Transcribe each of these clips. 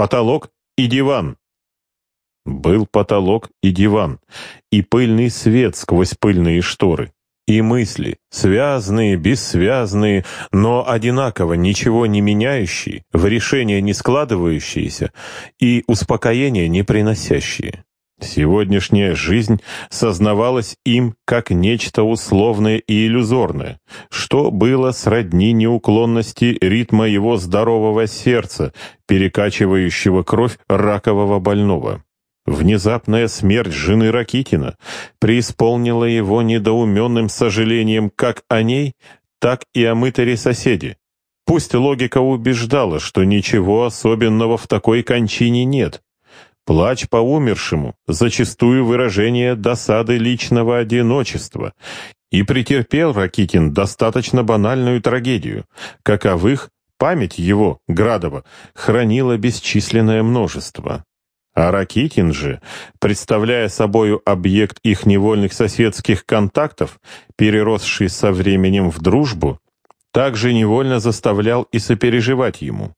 потолок и диван. Был потолок и диван, и пыльный свет сквозь пыльные шторы, и мысли, связанные, бессвязные, но одинаково ничего не меняющие, в решение не складывающиеся и успокоение не приносящие. Сегодняшняя жизнь сознавалась им как нечто условное и иллюзорное, что было сродни неуклонности ритма его здорового сердца, перекачивающего кровь ракового больного. Внезапная смерть жены Ракитина преисполнила его недоуменным сожалением как о ней, так и о мытаре-соседе. Пусть логика убеждала, что ничего особенного в такой кончине нет, Плач по умершему — зачастую выражение досады личного одиночества, и претерпел Ракитин достаточно банальную трагедию, каковых память его, Градова, хранила бесчисленное множество. А Ракитин же, представляя собою объект их невольных соседских контактов, переросший со временем в дружбу, также невольно заставлял и сопереживать ему.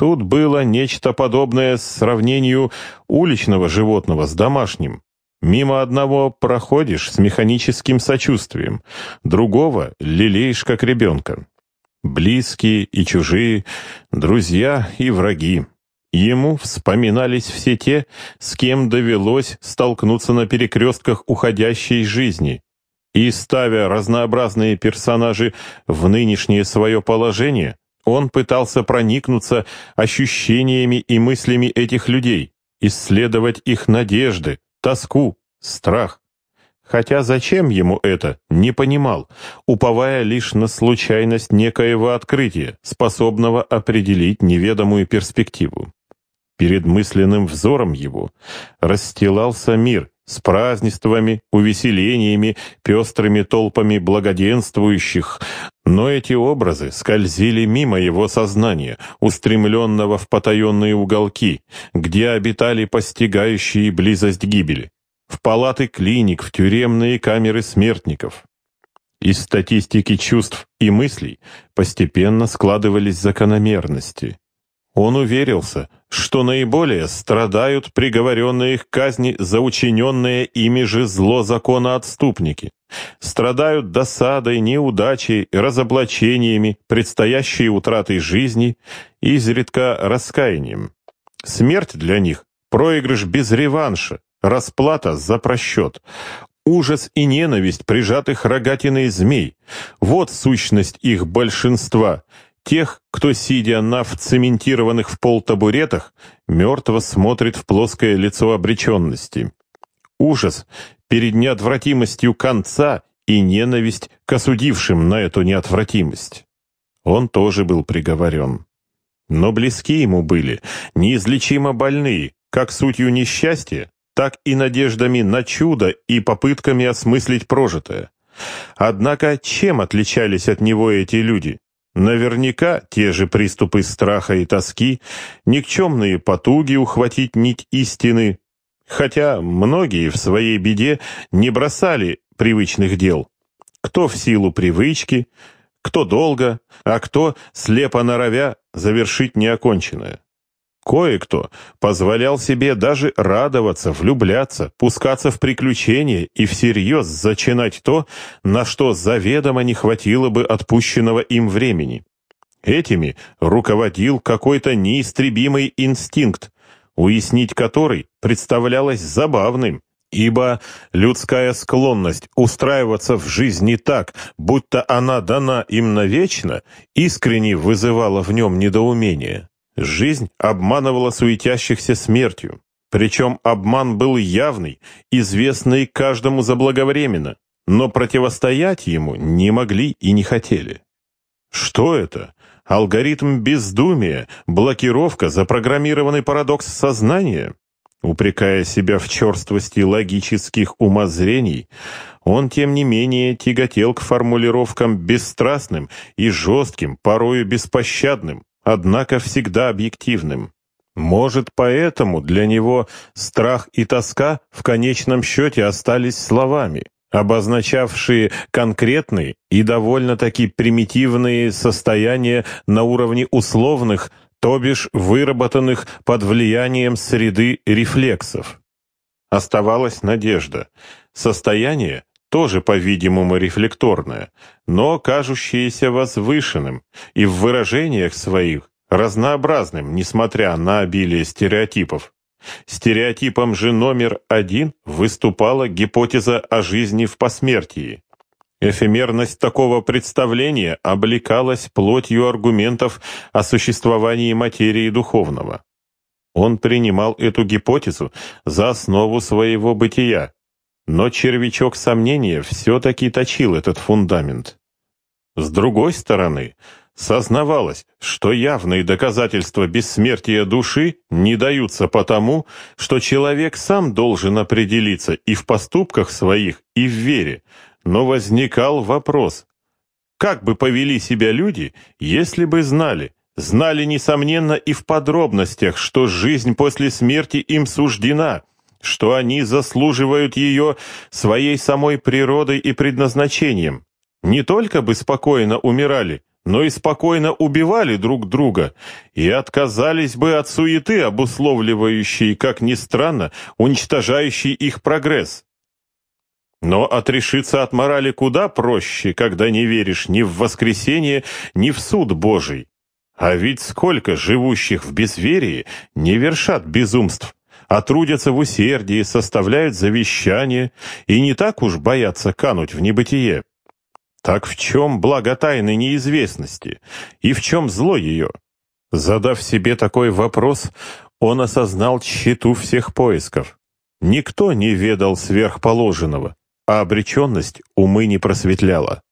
Тут было нечто подобное сравнению уличного животного с домашним. Мимо одного проходишь с механическим сочувствием, другого лелеешь как ребенка. Близкие и чужие, друзья и враги. Ему вспоминались все те, с кем довелось столкнуться на перекрестках уходящей жизни. И, ставя разнообразные персонажи в нынешнее свое положение, он пытался проникнуться ощущениями и мыслями этих людей, исследовать их надежды, тоску, страх. Хотя зачем ему это, не понимал, уповая лишь на случайность некоего открытия, способного определить неведомую перспективу. Перед мысленным взором его расстилался мир, с празднествами, увеселениями, пестрыми толпами благоденствующих, но эти образы скользили мимо его сознания, устремленного в потаенные уголки, где обитали постигающие близость гибели, в палаты клиник, в тюремные камеры смертников. Из статистики чувств и мыслей постепенно складывались закономерности. Он уверился, что наиболее страдают приговоренные к казни за учиненное ими же зло закона отступники. Страдают досадой, неудачей, разоблачениями, предстоящей утратой жизни, изредка раскаянием. Смерть для них — проигрыш без реванша, расплата за просчет. Ужас и ненависть прижатых рогатиной змей — вот сущность их большинства — тех, кто, сидя на вцементированных в пол табуретах, мертво смотрит в плоское лицо обреченности. Ужас перед неотвратимостью конца и ненависть к осудившим на эту неотвратимость. Он тоже был приговорен. Но близки ему были, неизлечимо больные, как сутью несчастья, так и надеждами на чудо и попытками осмыслить прожитое. Однако чем отличались от него эти люди? Наверняка те же приступы страха и тоски, никчемные потуги ухватить нить истины, хотя многие в своей беде не бросали привычных дел. Кто в силу привычки, кто долго, а кто, слепо норовя, завершить неоконченное. Кое-кто позволял себе даже радоваться, влюбляться, пускаться в приключения и всерьез зачинать то, на что заведомо не хватило бы отпущенного им времени. Этими руководил какой-то неистребимый инстинкт, уяснить который представлялось забавным, ибо людская склонность устраиваться в жизни так, будто она дана им навечно, искренне вызывала в нем недоумение. Жизнь обманывала суетящихся смертью. Причем обман был явный, известный каждому заблаговременно, но противостоять ему не могли и не хотели. Что это? Алгоритм бездумия, блокировка, запрограммированный парадокс сознания? Упрекая себя в черствости логических умозрений, он, тем не менее, тяготел к формулировкам бесстрастным и жестким, порою беспощадным, однако всегда объективным. Может, поэтому для него страх и тоска в конечном счете остались словами, обозначавшие конкретные и довольно-таки примитивные состояния на уровне условных, то бишь выработанных под влиянием среды рефлексов. Оставалась надежда. Состояние тоже, по-видимому, рефлекторное, но кажущееся возвышенным и в выражениях своих разнообразным, несмотря на обилие стереотипов. Стереотипом же номер один выступала гипотеза о жизни в посмертии. Эфемерность такого представления облекалась плотью аргументов о существовании материи духовного. Он принимал эту гипотезу за основу своего бытия, но червячок сомнения все-таки точил этот фундамент. С другой стороны, сознавалось, что явные доказательства бессмертия души не даются потому, что человек сам должен определиться и в поступках своих, и в вере, но возникал вопрос, как бы повели себя люди, если бы знали, знали, несомненно, и в подробностях, что жизнь после смерти им суждена, что они заслуживают ее своей самой природой и предназначением. Не только бы спокойно умирали, но и спокойно убивали друг друга и отказались бы от суеты, обусловливающей, как ни странно, уничтожающей их прогресс. Но отрешиться от морали куда проще, когда не веришь ни в воскресение, ни в суд Божий. А ведь сколько живущих в безверии не вершат безумств, а трудятся в усердии, составляют завещания и не так уж боятся кануть в небытие. Так в чем благо тайны неизвестности и в чем зло ее? Задав себе такой вопрос, он осознал тщету всех поисков. Никто не ведал сверхположенного, а обреченность умы не просветляла.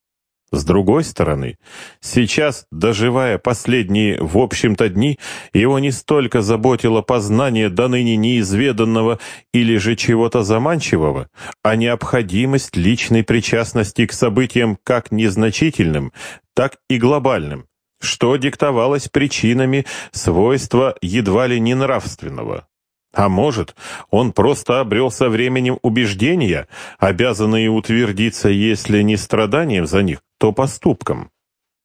С другой стороны, сейчас, доживая последние, в общем-то, дни, его не столько заботило познание до ныне неизведанного или же чего-то заманчивого, а необходимость личной причастности к событиям как незначительным, так и глобальным, что диктовалось причинами свойства едва ли не нравственного. А может, он просто обрел со временем убеждения, обязанные утвердиться, если не страданием за них, то поступком.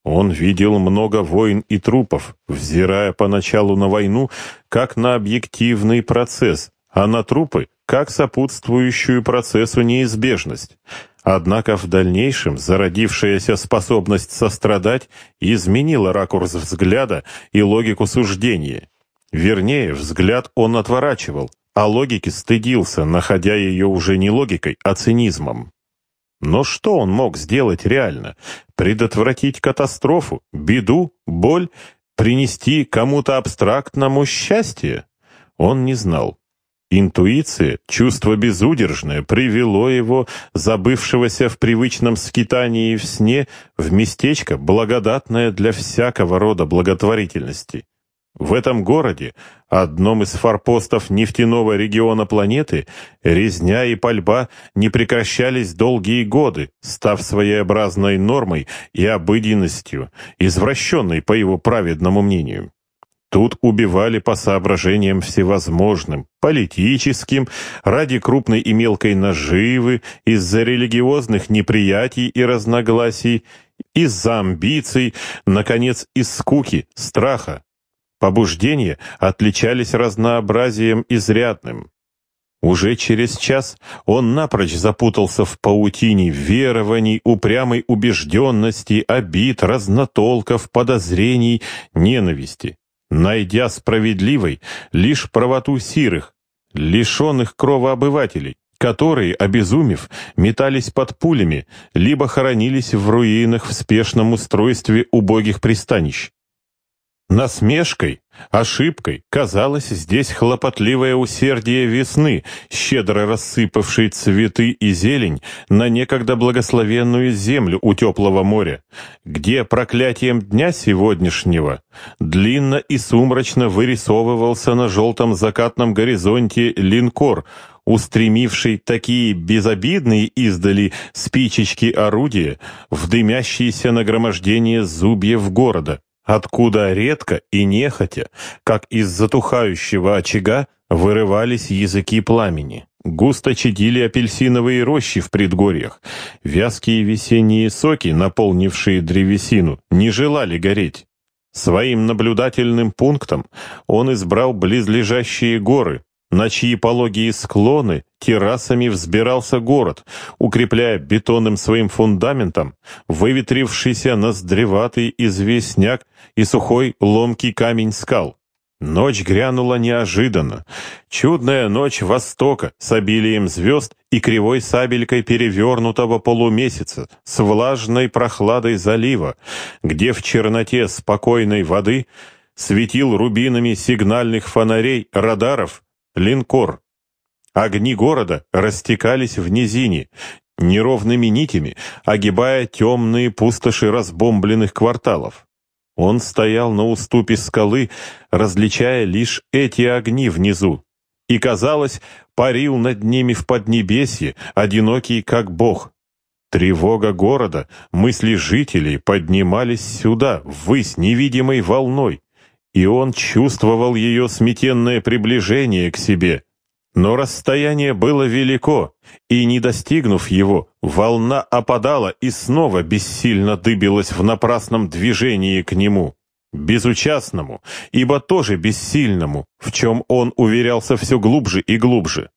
Он видел много войн и трупов, взирая поначалу на войну как на объективный процесс, а на трупы как сопутствующую процессу неизбежность. Однако в дальнейшем зародившаяся способность сострадать изменила ракурс взгляда и логику суждения. Вернее, взгляд он отворачивал, а логики стыдился, находя ее уже не логикой, а цинизмом. Но что он мог сделать реально? Предотвратить катастрофу, беду, боль, принести кому-то абстрактному счастье? Он не знал. Интуиция, чувство безудержное, привело его, забывшегося в привычном скитании в сне, в местечко, благодатное для всякого рода благотворительности. В этом городе, одном из форпостов нефтяного региона планеты, резня и пальба не прекращались долгие годы, став своеобразной нормой и обыденностью, извращенной по его праведному мнению. Тут убивали по соображениям всевозможным, политическим, ради крупной и мелкой наживы, из-за религиозных неприятий и разногласий, из-за амбиций, наконец, из скуки, страха, Побуждения отличались разнообразием изрядным. Уже через час он напрочь запутался в паутине верований, упрямой убежденности, обид, разнотолков, подозрений, ненависти, найдя справедливой лишь правоту сирых, лишенных кровообывателей, которые, обезумев, метались под пулями, либо хоронились в руинах в спешном устройстве убогих пристанищ. Насмешкой, ошибкой казалось здесь хлопотливое усердие весны, щедро рассыпавшей цветы и зелень на некогда благословенную землю у теплого моря, где проклятием дня сегодняшнего длинно и сумрачно вырисовывался на желтом закатном горизонте линкор, устремивший такие безобидные издали спичечки орудия в дымящиеся нагромождение зубьев города откуда редко и нехотя, как из затухающего очага, вырывались языки пламени. Густо чадили апельсиновые рощи в предгорьях. Вязкие весенние соки, наполнившие древесину, не желали гореть. Своим наблюдательным пунктом он избрал близлежащие горы, на чьи пологие склоны террасами взбирался город, укрепляя бетонным своим фундаментом выветрившийся ноздреватый известняк и сухой ломкий камень скал. Ночь грянула неожиданно. Чудная ночь Востока с обилием звезд и кривой сабелькой перевернутого полумесяца, с влажной прохладой залива, где в черноте спокойной воды светил рубинами сигнальных фонарей радаров линкор. Огни города растекались в низине, неровными нитями, огибая темные пустоши разбомбленных кварталов. Он стоял на уступе скалы, различая лишь эти огни внизу, и, казалось, парил над ними в поднебесье, одинокий как бог. Тревога города, мысли жителей поднимались сюда, ввысь невидимой волной, и он чувствовал ее сметенное приближение к себе. Но расстояние было велико, и, не достигнув его, волна опадала и снова бессильно дыбилась в напрасном движении к нему, безучастному, ибо тоже бессильному, в чем он уверялся все глубже и глубже.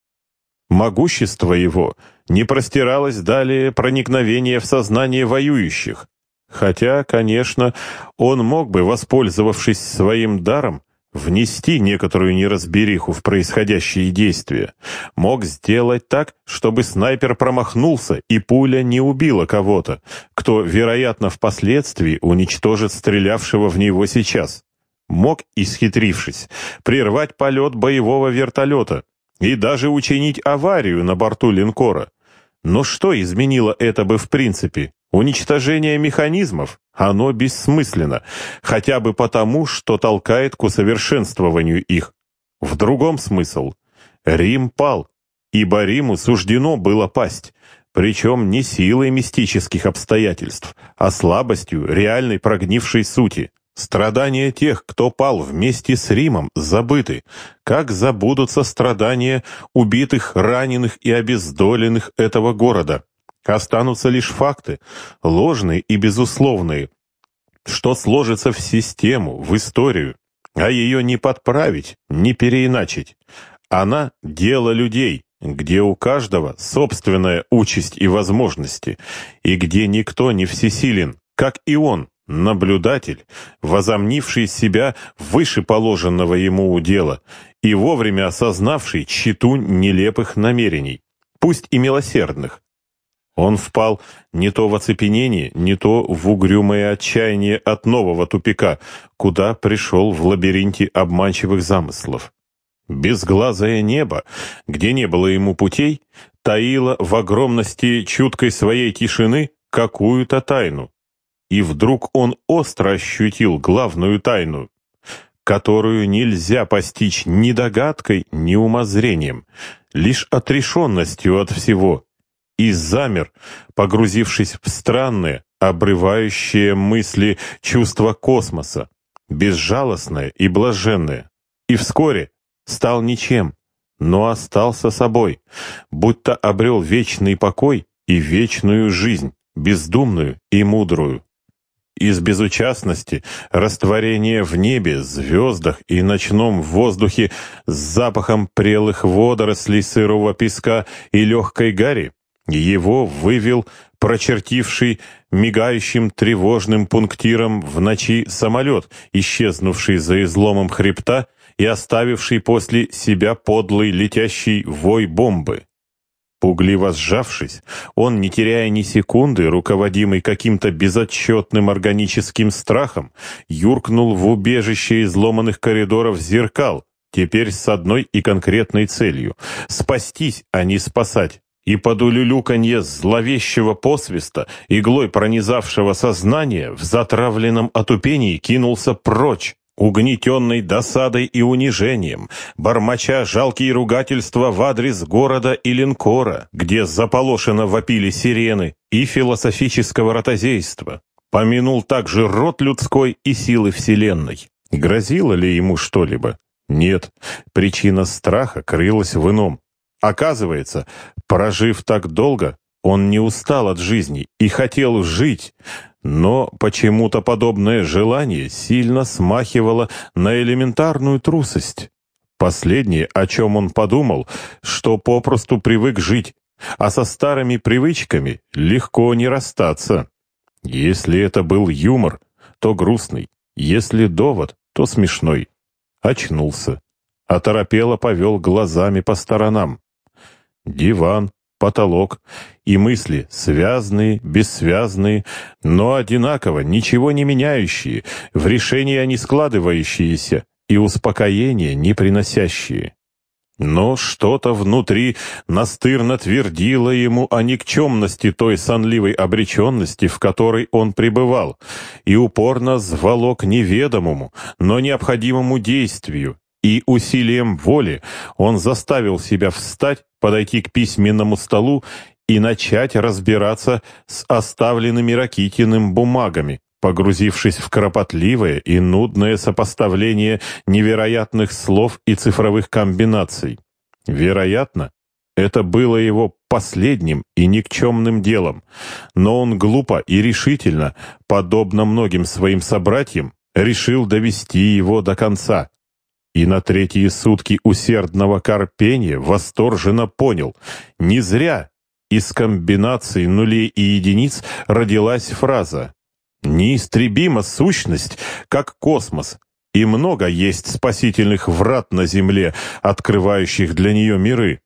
Могущество его не простиралось далее проникновения в сознание воюющих, Хотя, конечно, он мог бы, воспользовавшись своим даром, внести некоторую неразбериху в происходящие действия. Мог сделать так, чтобы снайпер промахнулся и пуля не убила кого-то, кто, вероятно, впоследствии уничтожит стрелявшего в него сейчас. Мог, исхитрившись, прервать полет боевого вертолета и даже учинить аварию на борту линкора. Но что изменило это бы в принципе? Уничтожение механизмов, оно бессмысленно, хотя бы потому, что толкает к усовершенствованию их. В другом смысл. Рим пал, ибо Риму суждено было пасть, причем не силой мистических обстоятельств, а слабостью реальной прогнившей сути. Страдания тех, кто пал вместе с Римом, забыты, как забудутся страдания убитых, раненых и обездоленных этого города. Останутся лишь факты, ложные и безусловные, что сложится в систему, в историю, а ее не подправить, не переиначить. Она — дело людей, где у каждого собственная участь и возможности, и где никто не всесилен, как и он, наблюдатель, возомнивший себя выше положенного ему удела и вовремя осознавший читу нелепых намерений, пусть и милосердных, он впал не то в оцепенение, не то в угрюмое отчаяние от нового тупика, куда пришел в лабиринте обманчивых замыслов. Безглазое небо, где не было ему путей, таило в огромности чуткой своей тишины какую-то тайну. И вдруг он остро ощутил главную тайну, которую нельзя постичь ни догадкой, ни умозрением, лишь отрешенностью от всего — и замер, погрузившись в странные, обрывающие мысли чувства космоса, безжалостное и блаженное. И вскоре стал ничем, но остался собой, будто обрел вечный покой и вечную жизнь, бездумную и мудрую. Из безучастности, растворения в небе, звездах и ночном воздухе с запахом прелых водорослей, сырого песка и легкой гари его вывел прочертивший мигающим тревожным пунктиром в ночи самолет, исчезнувший за изломом хребта и оставивший после себя подлый летящий вой бомбы. Пугливо сжавшись, он, не теряя ни секунды, руководимый каким-то безотчетным органическим страхом, юркнул в убежище изломанных коридоров зеркал, теперь с одной и конкретной целью — спастись, а не спасать и под улюлюканье зловещего посвиста, иглой пронизавшего сознание, в затравленном отупении кинулся прочь, угнетенный досадой и унижением, бормоча жалкие ругательства в адрес города и линкора, где заполошено вопили сирены, и философического ротозейства. Помянул также род людской и силы вселенной. Грозило ли ему что-либо? Нет, причина страха крылась в ином. Оказывается, прожив так долго, Он не устал от жизни и хотел жить, но почему-то подобное желание сильно смахивало на элементарную трусость. Последнее, о чем он подумал, что попросту привык жить, а со старыми привычками легко не расстаться. Если это был юмор, то грустный, если довод, то смешной. Очнулся. Оторопело повел глазами по сторонам. Диван, потолок и мысли, связанные, бессвязные, но одинаково, ничего не меняющие, в решении они складывающиеся и успокоение не приносящие. Но что-то внутри настырно твердило ему о никчемности той сонливой обреченности, в которой он пребывал, и упорно звало к неведомому, но необходимому действию, и усилием воли он заставил себя встать, подойти к письменному столу и начать разбираться с оставленными Ракитиным бумагами, погрузившись в кропотливое и нудное сопоставление невероятных слов и цифровых комбинаций. Вероятно, это было его последним и никчемным делом, но он глупо и решительно, подобно многим своим собратьям, решил довести его до конца. И на третьи сутки усердного корпения восторженно понял, не зря из комбинации нулей и единиц родилась фраза Неистребима сущность, как космос, и много есть спасительных врат на Земле, открывающих для нее миры.